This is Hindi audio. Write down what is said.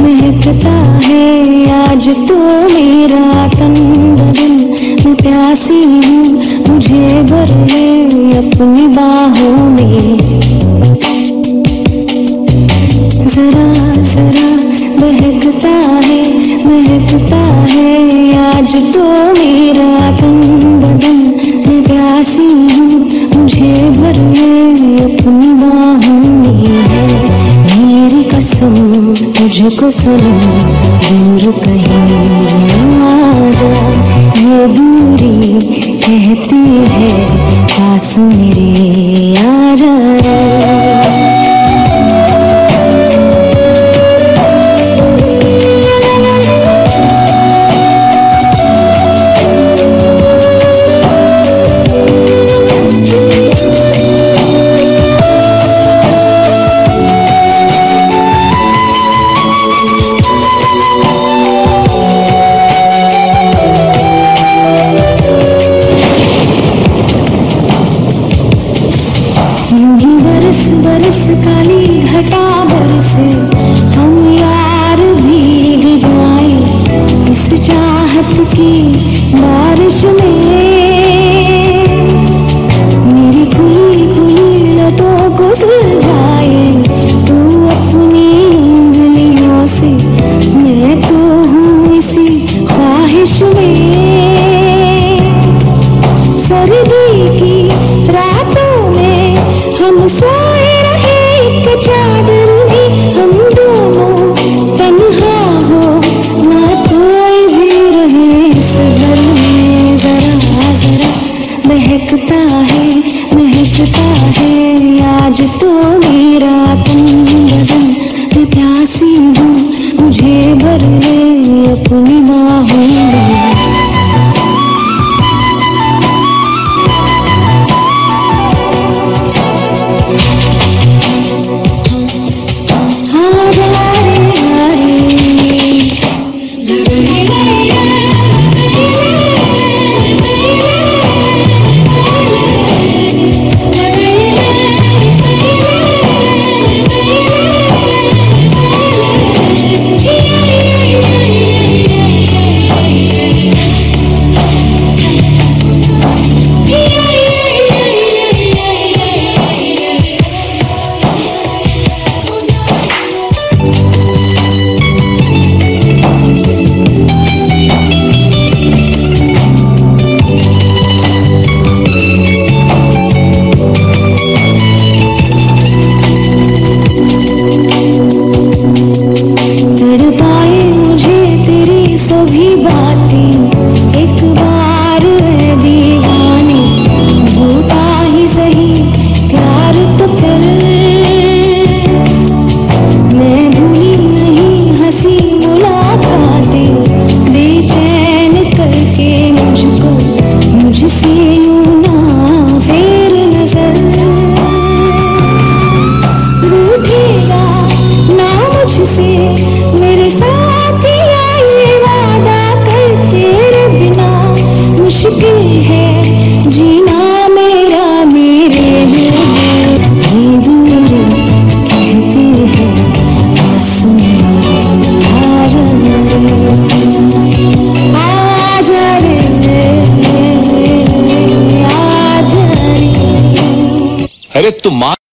महकता है, आज तो मेरा तन बदन मैं प्यासी हूँ, मुझे भर ले अपनी बाहों में। जरा जरा महकता है महकता है, आज तो मेरा तन बदन मैं प्यासी हूँ, मुझे भर ले तुझको सुना दूर कहीं आजा ये दूरी कहती है पास मेरे you're पहली बार एक तो माँ